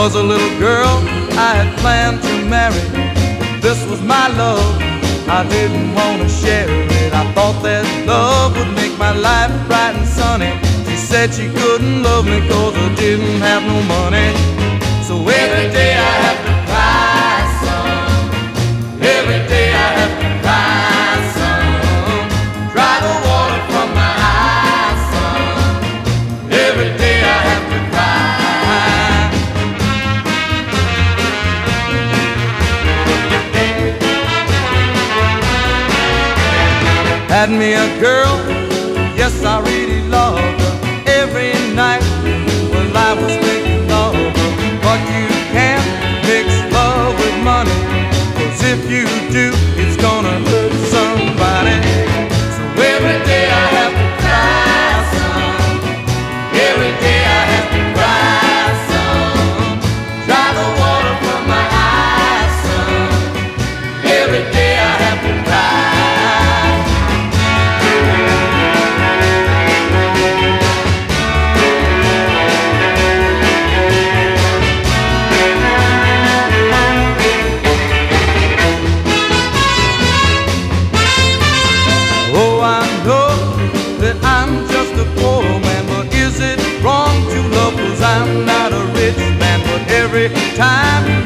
was a little girl I had planned to marry. This was my love, I didn't want to share it. I thought that love would make my life bright and sunny. She said she couldn't love me cause I didn't have no money. So every day I have Had me a girl, yes, I really loved her. Every night while I was thinking of her. But you can't mix love with money, cause if you do, it's gonna hurt somebody. So every day I have to cry some, every day I have to cry some, dry the water from my eyes some, every day every time.